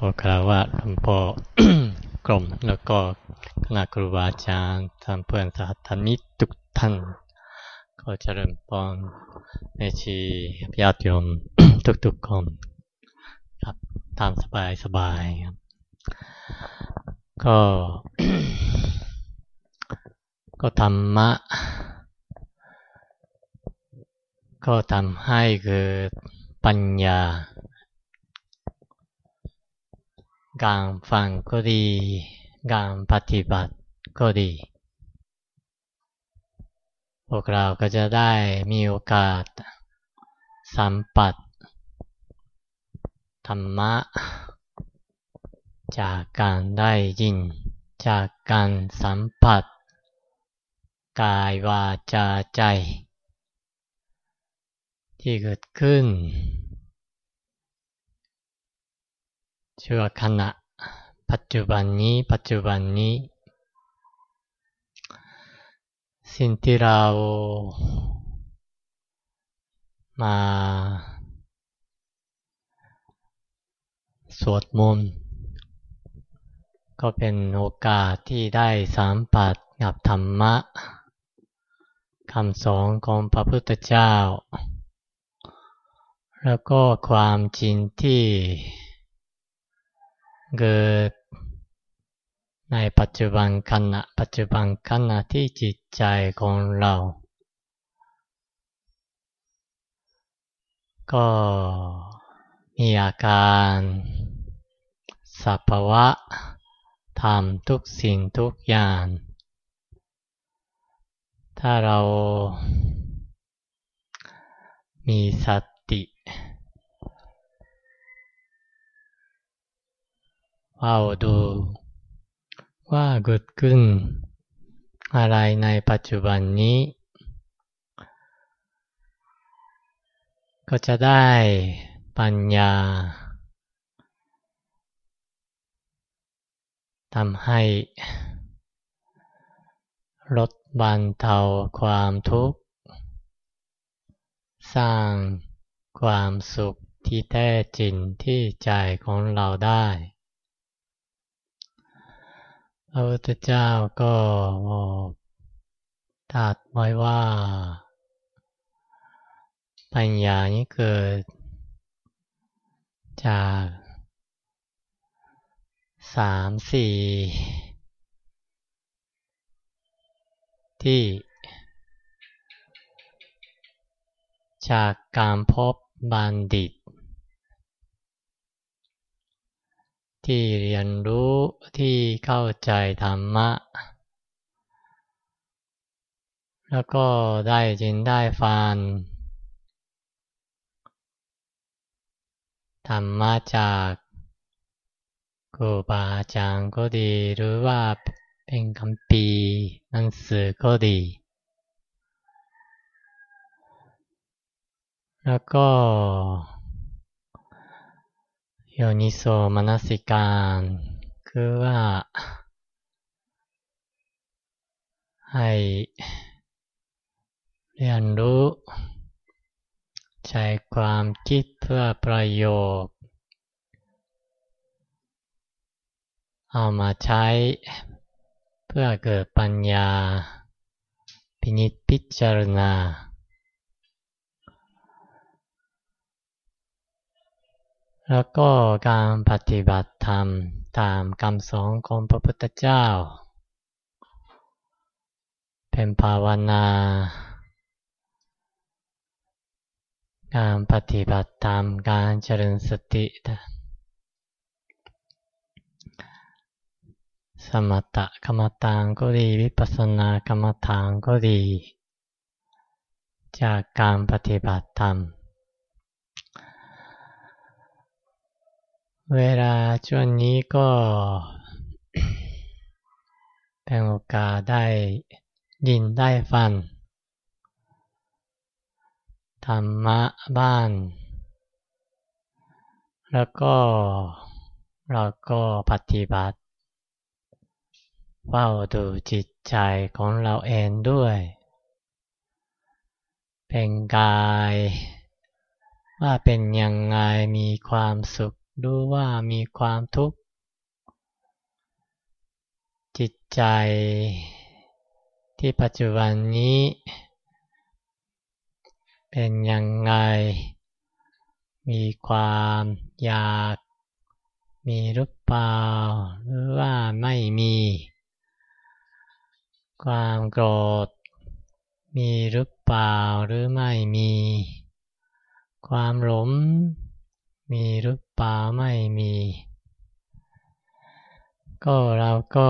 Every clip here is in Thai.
ขอคารวะหลวงพ่อกลมแล้วก็คณะครูบาอาจารย์ท่านเพื่อนสาธมิตรทุกท่าน ก็เจริญพรในชีญาติโยมทุกๆคนครับตามสบายสบายครับก็ก็ธรรมะ ก็ทำให้เกิดปัญญา การฟังก็ดี การปฏิบัติก็ดี พวกเราก็จะได้มีโอกาสสัมผัสธรรมะ จากการได้ยิน จากการสัมผัส กายวาจาใจ ที่เกิดขึ้น ชั่วขณะ ปัจจุบันนี้ ปัจจุบันนี้ สิ่งที่เรามาสวดมนต์ก็เป็นโอกาสที่ได้สัมผัสกับธรรมะคำสอนของพระพุทธเจ้า แล้วก็ความจริงที่ เกิดในปัจจุบันขณะปัจจุบันขณะที่จิตใจของเรา ก็มีอาการสภาวะทำทุกสิ่งทุกอย่าง ถ้าเรามีส ติว่าดู ว่าเกิดขึ้น อะไรในปัจจุบันนี้ ก็จะได้ปัญญาทำให้ลดบรรเทาความทุกข์ สร้างความสุขที่แท้จริงที่ใจของเราได้ ระพุทธเจ้าก็บอกตรัสไว้ว่า ปัญญานี้เกิด จากสามสี่ที่ จากการพบบัณฑิต ที่เรียนรู้ที่เข้าใจธรรมะ แล้วก็ได้จินได้ฟังธรรมะจากครูบาอาจารย์ก็ดี หรือว่าเป็นคำปีหนังสือก็ดี แล้วก็ โยนิโสมนสิการ คือว่า ให้เรียนรู้ ใช้ความคิดเพื่อประโยชน์ เอามาใช้เพื่อเกิดปัญญา พินิจพิจารณา แล้วก็การปฏิบัติธรรมตามคำสอนของพระพุทธเจ้า เป็นภาวนา การปฏิบัติธรรมการเจริญสติ สมถกรรมฐานก็ดี วิปัสสนากรรมฐานก็ดี จากการปฏิบัติธรรม เวลาช่วงนี้ก็เป็นโอกาสได้ยินได้ฟังธรรมะบ้าน แล้วก็เราก็ปฏิบัติเฝ้าดูจิตใจของเราเองด้วย เป็นกาย ว่าเป็นยังไงมีความสุข รู้ว่ามีความทุกข์ จิตใจที่ปัจจุบันนี้ เป็นยังไง มีความอยาก มีหรือเปล่า หรือว่าไม่มี ความโกรธ มีหรือเปล่าหรือไม่มี ความหลง มีหรือเปล่าไม่มี ก็เราก็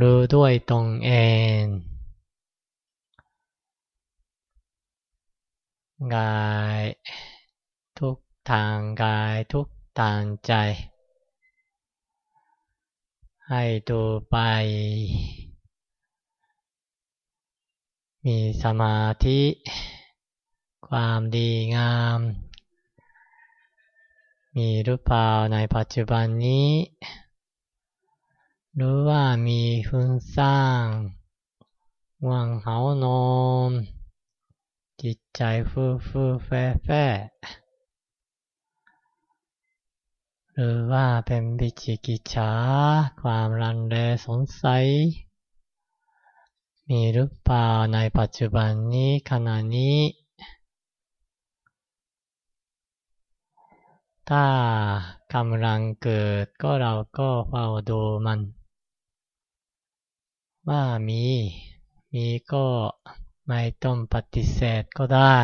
รู้ด้วยตรงเอง กายทุกทางกายทุกทางใจ ให้ดูไป มีสมาธิ ความดีงาม มีหรือเปล่าในปัจจุบันนี้ หรือว่ามีฟุ้งซ่านง่วงเหานอนจิตใจฟูฟูแฟ่แฟ่หรือว่าเป็นบิจิกิจฉาความรันแรสงสัย มีหรือเปล่าในปัจจุบันนี้ขณะนี้ ถ้ากำลังเกิดก็เราก็เฝ้าดูมัน ว่ามี มีก็ไม่ต้องปฏิเสธก็ได้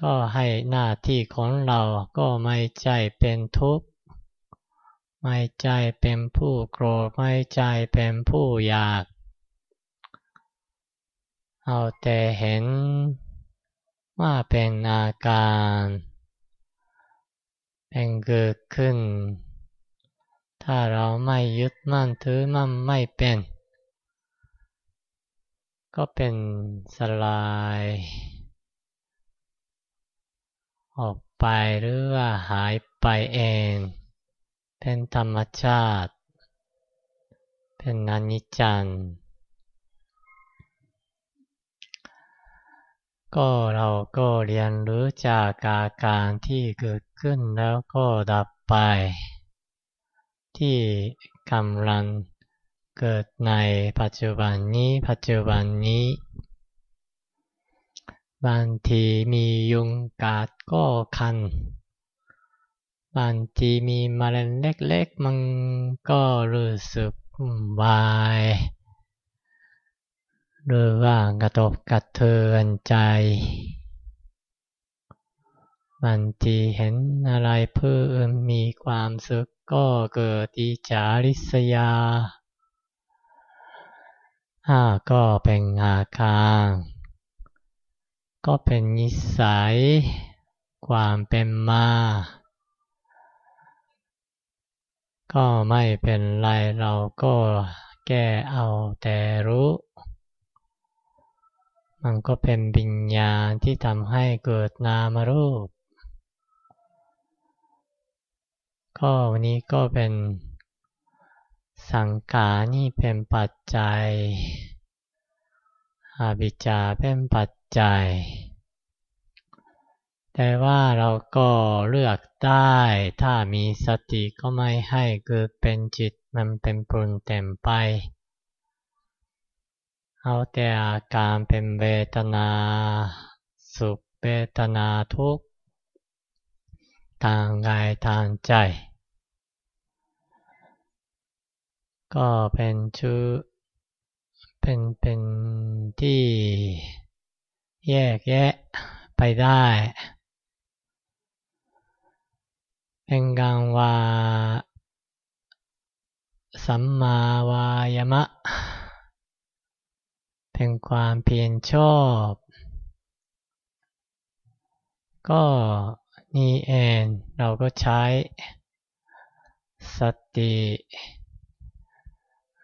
ก็ให้หน้าที่ของเราก็ไม่ใจเป็นทุกข์ ไม่ใจเป็นผู้โกรธ ไม่ใจเป็นผู้อยาก เอาแต่เห็นว่าเป็นอาการ เป็นเกิดขึ้น ถ้าเราไม่ยึดมั่นถือมั่นไม่เป็น ก็เป็นสลาย ออกไปหรือว่าหายไปเอง เป็นธรรมชาติ เป็นอนิจจัง ก็เราก็เรียนรู้จากอาการที่เกิดขึ้นแล้วก็ดับไป ที่กำลังเกิดในปัจจุบันนี้ปัจจุบันนี้ บางทีมียุงกัดก็คัน บางทีมีมะเร็งเล็กๆ มันก็รู้สึกวาย หรือว่ากระตบกระเทือนใจบางทีเห็นอะไรเพื่อมีความสุขก็เกิดอิจาริษยาอาก็เป็นอาการก็เป็นนิสัย ความเป็นมา ก็ไม่เป็นไรเราก็แก้เอาแต่รู้ มันก็เป็นวิญญาณที่ทำให้เกิดนามรูป ก็วันนี้ก็เป็นสังกานี่เป็นปัจจัยอาบิจาเป็นปัจจัย แต่ว่าเราก็เลือกได้ ถ้ามีสติก็ไม่ให้เกิดเป็นจิตมันเป็นปรุนเต็มไป เอาแต่อาการเป็นเวทนา สุขเวทนาทุกข์ทางกายทางใจ ก็เป็นชื่อเป็นเป็นที่แยกแยะไปได้ เป็นกังว่าสัมมาวายมะ เป็นความเพียรชอบ ก็นี่เองเราก็ใช้ สติ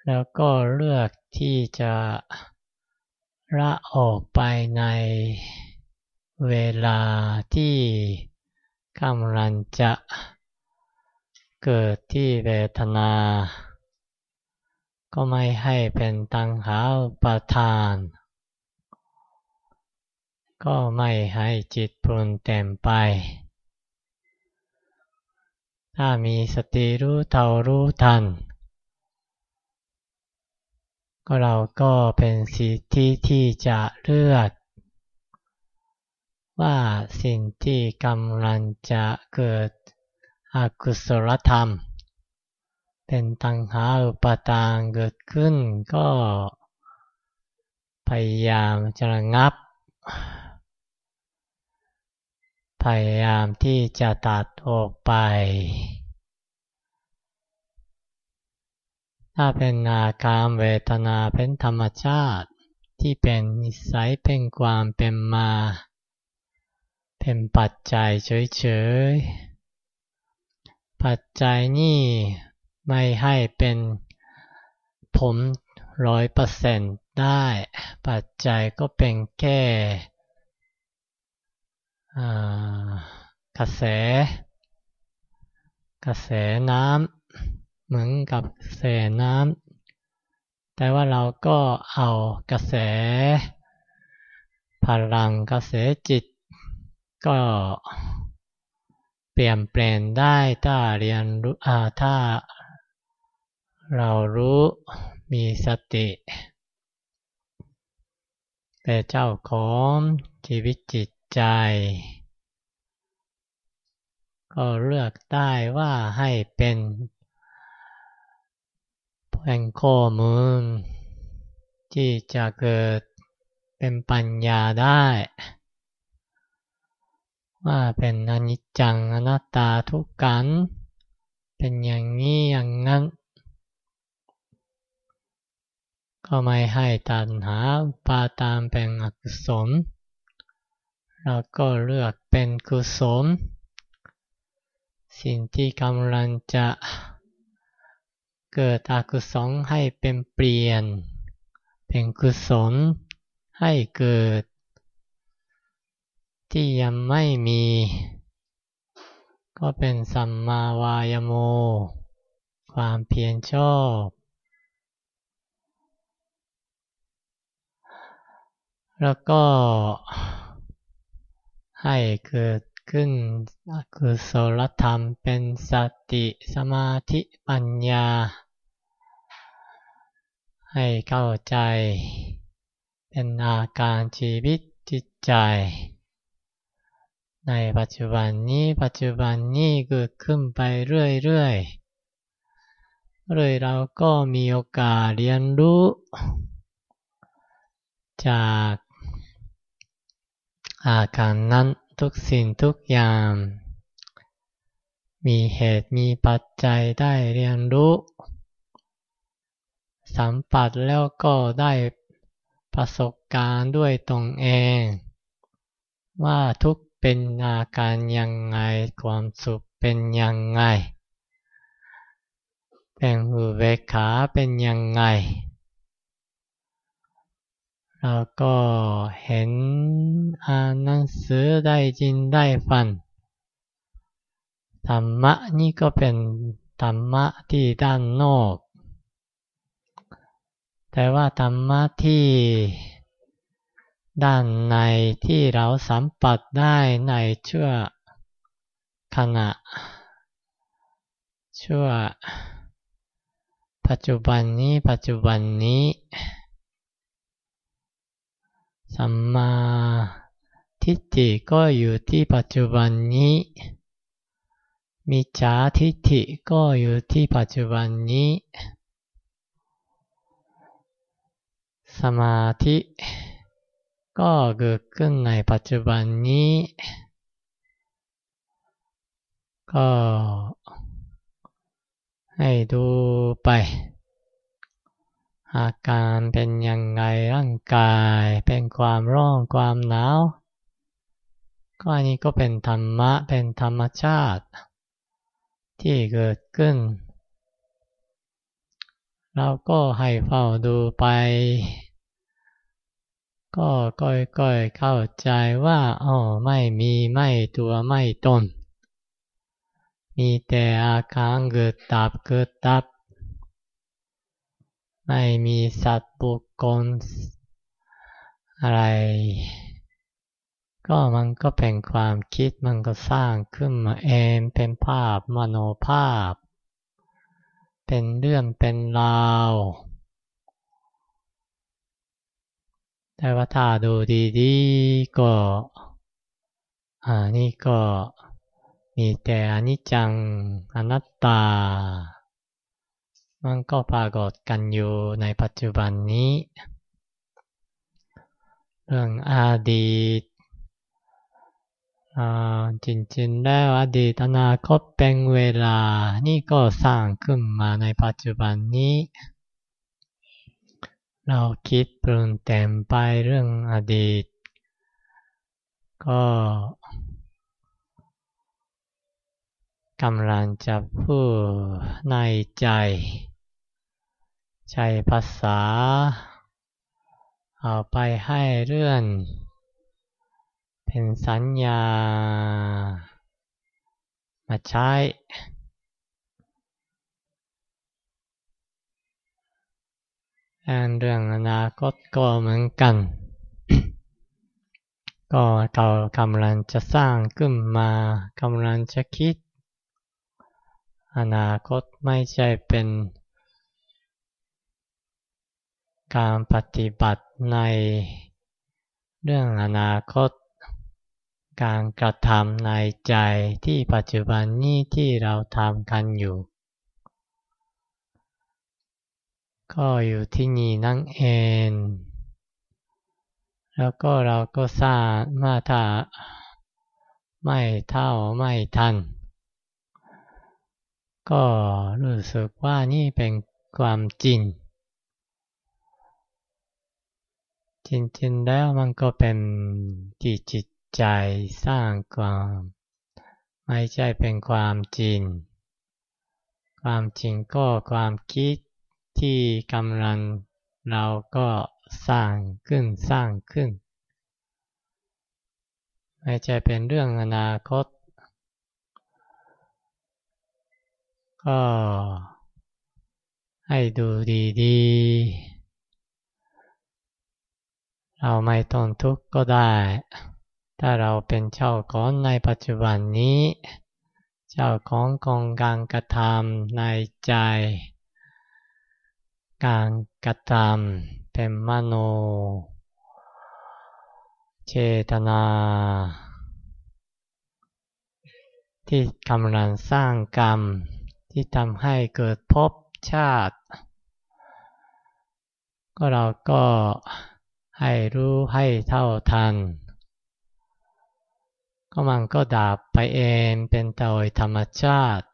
แล้วก็เลือกที่จะละออกไปในเวลาที่กำลังจะเกิดที่เวทนา ก็ไม่ให้เป็นตังหาประทาน ก็ไม่ให้จิตปรุนเต็มไป ถ้ามีสติรู้เท่ารู้ทัน ก็เราก็เป็นสิทธิที่จะเลือกว่าสิ่งที่กำลังจะเกิดอกุศลธรรม เป็นตังหาอุปทานเกิดขึ้นก็ พยายามจะระงับ พยายามที่จะตัดออกไป ถ้าเป็นอาการเวทนาเป็นธรรมชาติที่เป็นนิสัยเป็นความเป็นมา เป็นปัจจัยเฉยๆ ปัจจัยนี่ ไม่ให้เป็นผมร้อยเปอร์เซ็นต์ได้ ปัจจัยก็เป็นแค่กระแส กระแสน้ำเหมือนกับกระแสน้ำแต่ว่าเราก็เอากระแส พลังกระแสจิต ก็เปลี่ยนแปลงได้ถ้าเรียนรู้ถ้า เรารู้มีสติเป็นเจ้าของชีวิตจิตใจ ก็เลือกได้ว่าให้เป็นเป็นข้อมูลที่จะเกิดเป็นปัญญาได้ ว่าเป็นอนิจจังอนัตตาทุกขันเป็นอย่างนี้อย่างนั้น ก็ไม่ให้ตัณหาปาตามเป็นอกุศลเราก็เลือกเป็นกุศล สิ่งที่กำลังจะเกิดอกุศลให้เป็นเปลี่ยน เป็นกุศลให้เกิด ที่ยังไม่มี ก็เป็นสัมมาวายโม ความเพียรชอบ แล้วก็ให้เกิดขึ้นคือโสลธรรมเป็นสติสมาธิปัญญา ให้เข้าใจ เป็นอาการชีวิตจิตใจ ในปัจจุบันนี้ปัจจุบันนี้เกิดขึ้นไปเรื่อยๆเลยเราก็มีโอกาสเรียนรู้ จาก อาการนั้นทุกสิ่งทุกอย่าง มีเหตุมีปัจจัยได้เรียนรู้ สัมผัสแล้วก็ได้ประสบการณ์ด้วยตนเอง ว่าทุกเป็นอาการยังไงความสุขเป็นยังไง เป็นอุเบกขาเป็นยังไง เราก็เห็นอ่านหนังสือได้ยินได้ฟังธรรมะนี่ก็เป็นธรรมะที่ด้านนอก แต่ว่าธรรมะที่ด้านในที่เราสัมผัสได้ในชั่วขณะ ชั่ว ปัจจุบันนี้ปัจจุบันนี้ สัมมาทิฏฐิก็อยู่ที่ปัจจุบันนี้ มิจฉาทิฏฐิก็อยู่ที่ปัจจุบันนี้ สมาธิก็เกิดขึ้นในปัจจุบันนี้ ก็ให้ดูไป อาการเป็นยังไงร่างกายเป็นความร้อนความหนาว ก็อันนี้ก็เป็นธรรมะเป็นธรรมชาติ ที่เกิดขึ้น เราก็ให้เฝ้าดูไป ก็ค่อยๆเข้าใจว่าอ๋อไม่มีไม่ตัวไม่ตน มีแต่อาการเกิดดับเกิดดับ ไม่มีสัตว์บุคคลอะไร ก็มันก็เป็นความคิดมันก็สร้างขึ้นมาเองเป็นภาพมโนภาพ เป็นเรื่องเป็นราวแต่ว่าถ้าดูดีๆก็อ่านี่ก็มีแต่อนิจจังอนัตตา มันก็ปรากฏกันอยู่ในปัจจุบันนี้ เรื่องอดีตจริงๆแล้วอดีตอนาคตเป็นเวลา นี่ก็สร้างขึ้นมาในปัจจุบันนี้ เราคิดปรุงแต่งไปเรื่องอดีต ก็กำลังจะพูดในใจ ใช้ภาษา เอาไปให้เรื่องเป็นสัญญา มาใช้ เรื่องอนาคตก็เหมือนกัน ก็เรากำลังจะสร้างขึ้นมากำลังจะคิด อนาคตไม่ใช่เป็น การปฏิบัติในเรื่องอนาคต การกระทำในใจที่ปัจจุบันนี้ที่เราทำกันอยู่ ก็อยู่ที่นี่นั่งเอง แล้วก็เราก็ทราบว่าถ้าไม่เท่าไม่ทัน ก็รู้สึกว่านี่เป็นความจริง จริงๆแล้วมันก็เป็นจิตจิตใจสร้างความไม่ใช่เป็นความจริง ความจริงก็ความคิดที่กำลังเราก็สร้างขึ้นสร้างขึ้น ไม่ใช่เป็นเรื่องอนาคต ก็ให้ดูดีๆ เราไม่ต้องทุกข์ก็ได้ ถ้าเราเป็นเจ้าของในปัจจุบันนี้ เจ้าของกองการกระทำในใจ การกระทำเป็นมโน เจตนา ที่กำลังสร้างกรรม ที่ทำให้เกิดภพชาติ ก็เราก็ ให้รู้ให้เท่าทัน ก็มันก็ดับไปเองเป็นโดยธรรมชาติ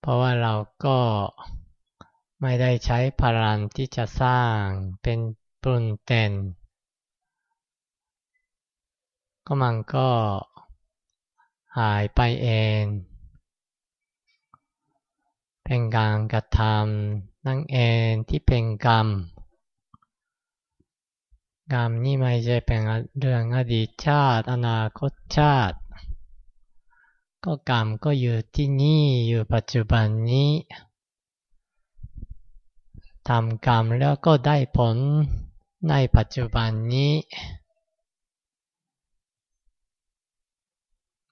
เพราะว่าเราก็ไม่ได้ใช้พลังที่จะสร้างเป็นปรุนเต็นก็มันก็หายไปเอง เป็นการกระทำนั่งเองที่เป็นกรรม กรรมนี่ไม่ใช่เป็นเรื่องอดีตชาติ อนาคตชาติ ก็กรรมก็อยู่ที่นี่อยู่ปัจจุบันนี้ทำกรรมแล้วก็ได้ผลในปัจจุบันนี้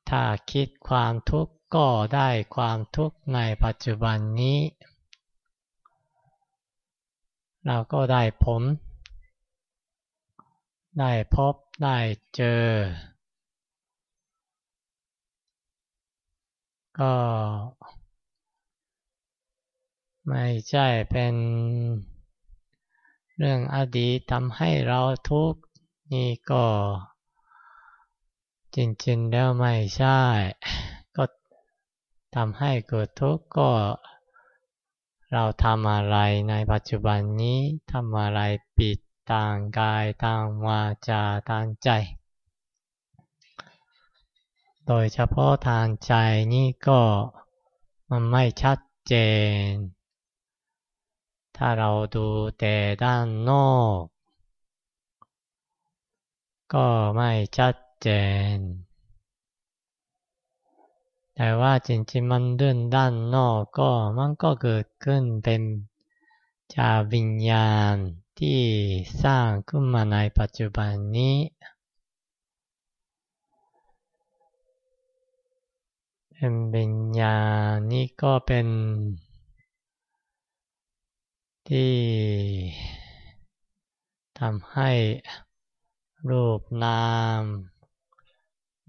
ถ้าคิดความทุกข์ ก็ได้ความทุกข์ในปัจจุบันนี้ เราก็ได้ผลได้พบได้เจอ ก็ไม่ใช่เป็นเรื่องอดีตทำให้เราทุกข์นี่ก็ จริงๆแล้วไม่ใช่ ทำให้เกิดทุกข์ก็เราทำอะไรในปัจจุบันนี้ทำอะไรปิดทางกายทางวาจาทางใจ โดยเฉพาะทางใจนี่ก็มันไม่ชัดเจน ถ้าเราดูแต่ด้านนอก ก็ไม่ชัดเจน แต่ว่าจริงๆมันเรื่องด้านนอกก็มันก็เกิดขึ้นเป็นจาวิญญาณที่สร้างขึ้นมาในปัจจุบันนี้ เป็นวิญญาณนี่ก็เป็นที่ทำให้รูปนาม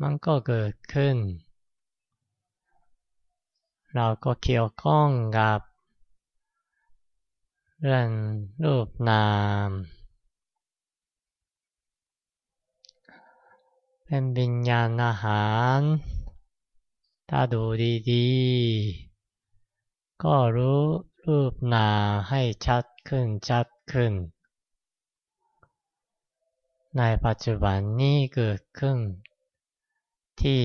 มันก็เกิดขึ้น เราก็เกี่ยวข้องกับ เรื่องรูปนาม เป็นวิญญาณอาหาร ถ้าดูดีๆ ก็รู้รูปนามให้ชัดขึ้นชัดขึ้น ในปัจจุบันนี้เกิดขึ้นที่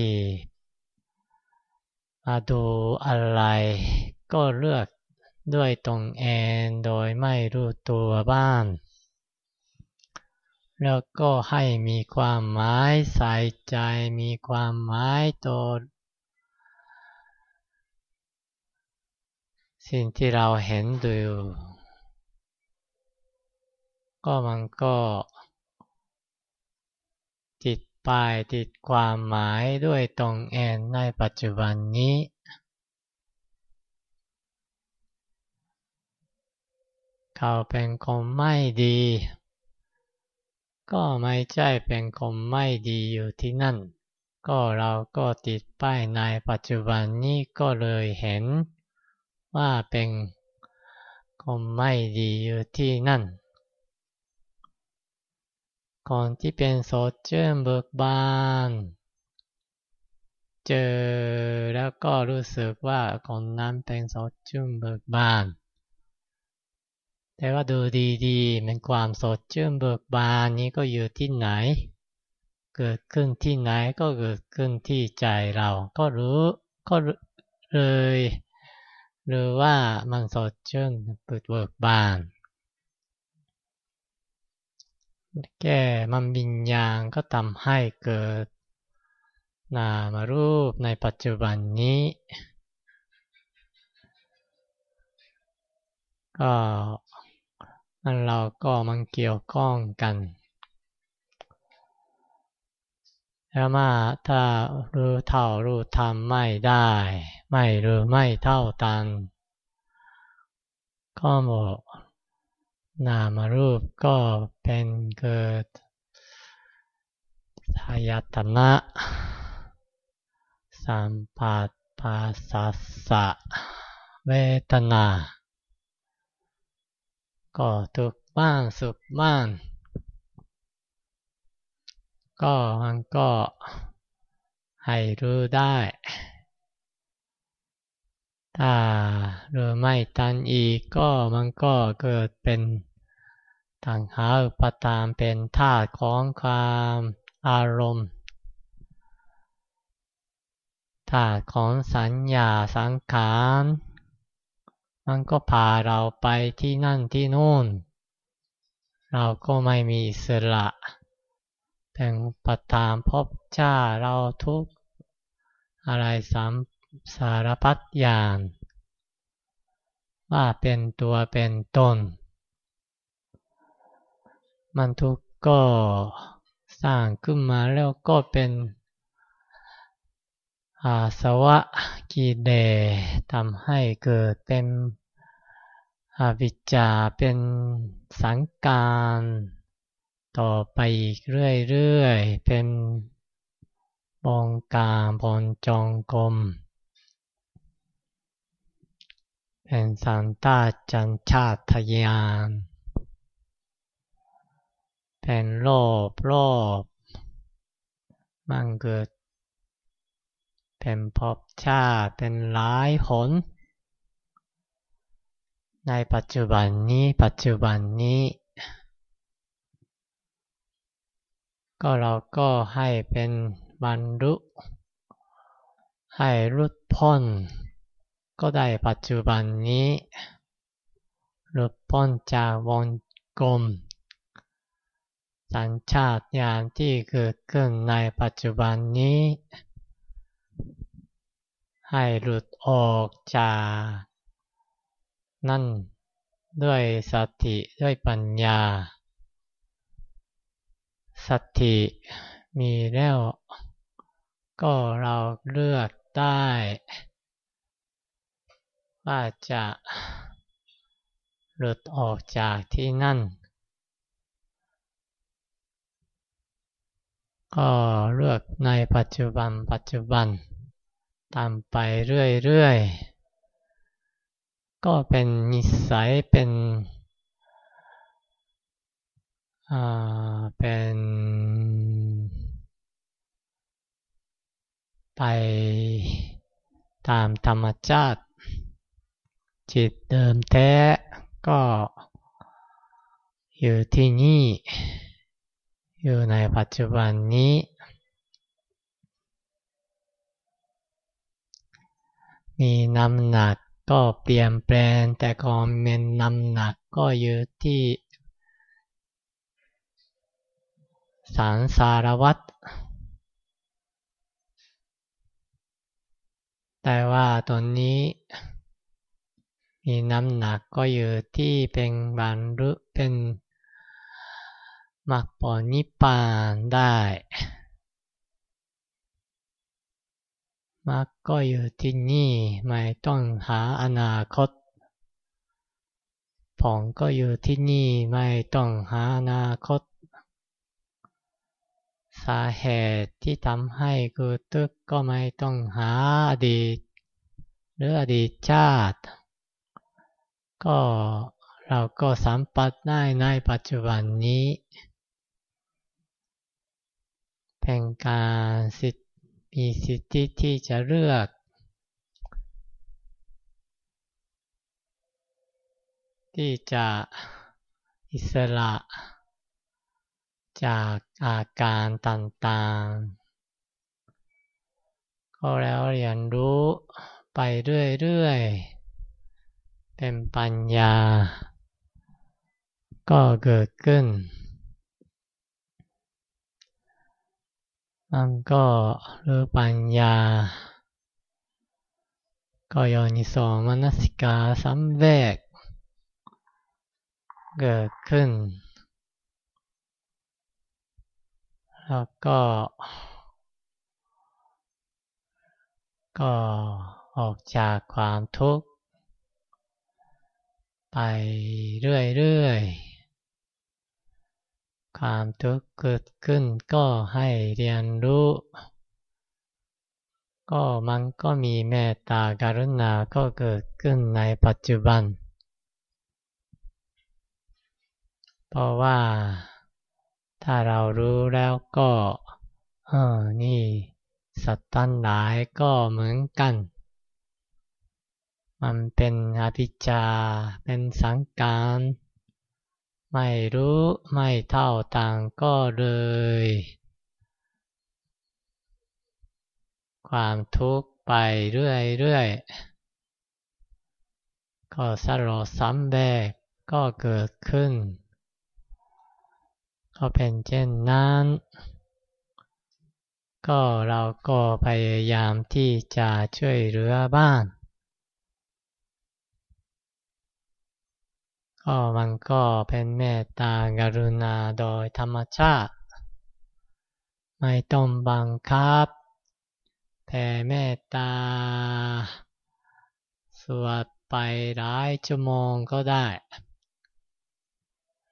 ดูอะไร ก็เลือกด้วยตรงเองโดยไม่รู้ตัวบ้าง แล้วก็ให้มีความหมายใส่ใจมีความหมายตัวสิ่งที่เราเห็นดู ก็มันก็ ปลายติดความหมายด้วยตรงเองในปัจจุบันนี้ เขาเป็นคนไม่ดี ก็ไม่ใช่เป็นคนไม่ดีอยู่ที่นั่น ก็เราก็ติดป้ายในปัจจุบันนี้ก็เลยเห็นว่าเป็นคนไม่ดีอยู่ที่นั่น ก่อนที่เป็นโซเชื่อมเบิกบาน เจอแล้วก็รู้สึกว่าคนนั้นเป็นโซเชื่อมเบิกบาน แต่ว่าดูดีๆมันความสดชื่นเบิกบานนี้ก็อยู่ที่ไหน เกิดขึ้นที่ไหนก็เกิดขึ้นที่ใจเรา ก็รู้ก็เลยหรือว่ามันสดชื่นเปิดเบิกบาน แก่มันวิญญาณก็ทำให้เกิด นามารูปในปัจจุบันนี้ ก็มันเราก็มันเกี่ยวข้องกัน แล้วมาถ้ารู้เท่ารู้ทำไม่ได้ ไม่รู้ไม่เท่าตัน ก็บอก นามรูปก็เป็นเกิดทายตนะสัมผัสภาสัสสะเวทนา ก็ทุกบ้างสุขบ้างก็มันก็ให้รู้ได้ ถ้ารู้ไม่ทันอีกก็มันก็เกิดเป็น ทางหาอุปตามเป็นธาตุของความอารมณ์ธาตุของสัญญาสังขารมันก็พาเราไปที่นั่นที่นู่น เราก็ไม่มีอิสระเป็นปตามพบชาเราทุกอะไรสามสารพัดอย่าง ว่าเป็นตัวเป็นตน มันทุกข์ก็สร้างขึ้นมาแล้วก็เป็นอาสวะกิเลสทำให้เกิดเป็นอวิจจาเป็นสังการต่อไปอีกเรื่อยๆ เป็นบองการบนจองกรมเป็นสันตาจันชาตยาน เป็นโลภโลภมันเกิดเป็นภพชาติเป็นหลายหนในปัจจุบันนี้ปัจจุบันนี้ ก็เราก็ให้เป็นบรรลุให้รุดพ้น ก็ได้ปัจจุบันนี้รุดพ้นจากวงกลม สัญชาตญาณที่เกิดขึ้นในปัจจุบันนี้ ให้หลุดออกจาก นั่นด้วยสติด้วยปัญญา สติมีแล้ว ก็เราเลือกได้ ว่าจะหลุดออกจากที่นั่น ก็เลือกในปัจจุบันปัจจุบัน ตามไปเรื่อยๆ ก็เป็นนิสัยเป็นอ่าเป็นไปตามธรรมชาติ จิตเดิมแท้ก็อยู่ที่นี่ อยู่ในปัจจุบันนี้ มีน้ำหนักก็เปลี่ยนแปลงแต่ก็มีน้ำหนักก็อยู่ที่สารสารวัตรแต่ว่าตอนนี้ มีน้ำหนักก็อยู่ที่เป็นบรรลุเป็น มรรคผลนิพพานได้มรรคก็อยู่ที่นี่ไม่ต้องหาอนาคตผลก็อยู่ที่นี่ไม่ต้องหาอนาคต สาเหตุที่ทำให้เกิดทุกข์ก็ไม่ต้องหาอดีต หรืออดีตชาติ ก็เราก็สัมผัสได้ในปัจจุบันนี้ เป็นการสิทธิมีสิทธิที่จะเลือก ที่จะอิสระจากอาการต่างๆ ก็แล้วเรียนรู้ไปเรื่อยๆ เป็นปัญญา ก็เกิดขึ้น มันก็รูปัญญา ก็ยนิโสมนสิกาสัมเวกเกิดขึ้น แล้วก็ ก็ออกจากความทุกข์ ไปเรื่อยๆ ความทุกข์เกิดขึ้นก็ให้เรียนรู้ ก็มันก็มีเมตตาการุณาก็เกิดขึ้นในปัจจุบัน เพราะว่าถ้าเรารู้แล้วก็เออนี่ สัตว์ตั้งหลายก็เหมือนกัน มันเป็นอภิจาเป็นสังการ ไม่รู้ไม่เท่าต่างก็เลย ความทุกข์ไปเรื่อยๆ ก็สโลสัมแบกก็เกิดขึ้น ก็เป็นเช่นนั้น ก็เราก็พยายามที่จะช่วยเหลือบ้าง ก็มันก็เป็นเมตตากรุณาโดยธรรมชาติ ไม่ต้องบังคับแผ่เมตตา สวดไปหลายชั่วโมงก็ได้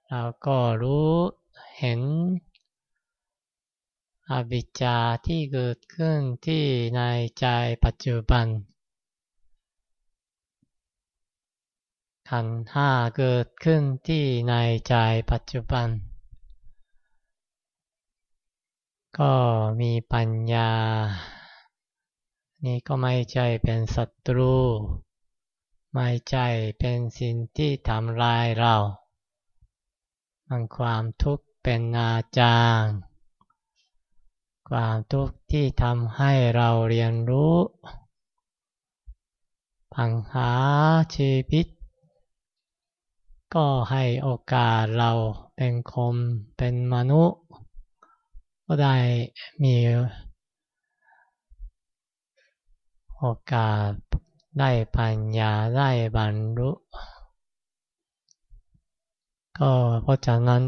เราก็รู้เห็นอวิชชาที่เกิดขึ้นที่ในใจปัจจุบัน ขันห้าเกิดขึ้นที่ในใจปัจจุบัน ก็มีปัญญา นี่ก็ไม่ใช่เป็นศัตรู ไม่ใช่เป็นสิ่งที่ทำลายเรามันความทุกข์เป็นอาจารย์ ความทุกข์ที่ทำให้เราเรียนรู้ ปัญหาชีวิต ก็ให้โอกาสเราเป็นคนเป็นมนุษย์ ก็ได้มีโอกาสได้ปัญญาได้บรรลุ ก็เพราะฉะนั้น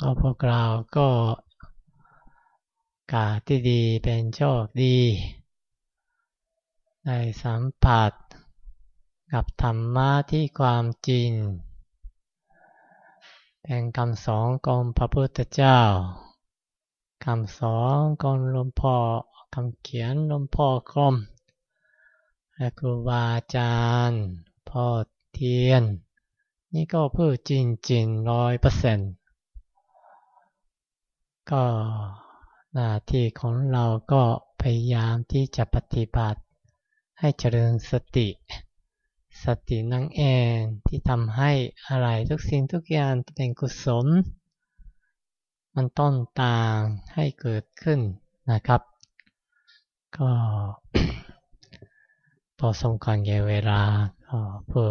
ก็พวกเราก็กาที่ดีเป็นโชคดีได้สัมผัสกับธรรมะที่ความจริง เป็นคำสอนของพระพุทธเจ้าคำสอนของหลวงพ่อคำเขียนหลวงพ่อกรมและครูบาอาจารย์พ่อเทียน นี่ก็พูดจริงๆร้อยเปอร์เซ็นต์ก็หน้าที่ของเราก็พยายามที่จะปฏิบัติให้เจริญสติ สตินั่งแอนที่ทำให้อะไรทุกสิ่งทุกอย่างเป็นกุศล มันต้นต่างให้เกิดขึ้นนะครับ ก็พอสมควรแก่เวลาก็เพื่อ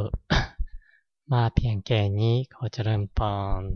มาเพียงแก่นี้ขอเจริญพร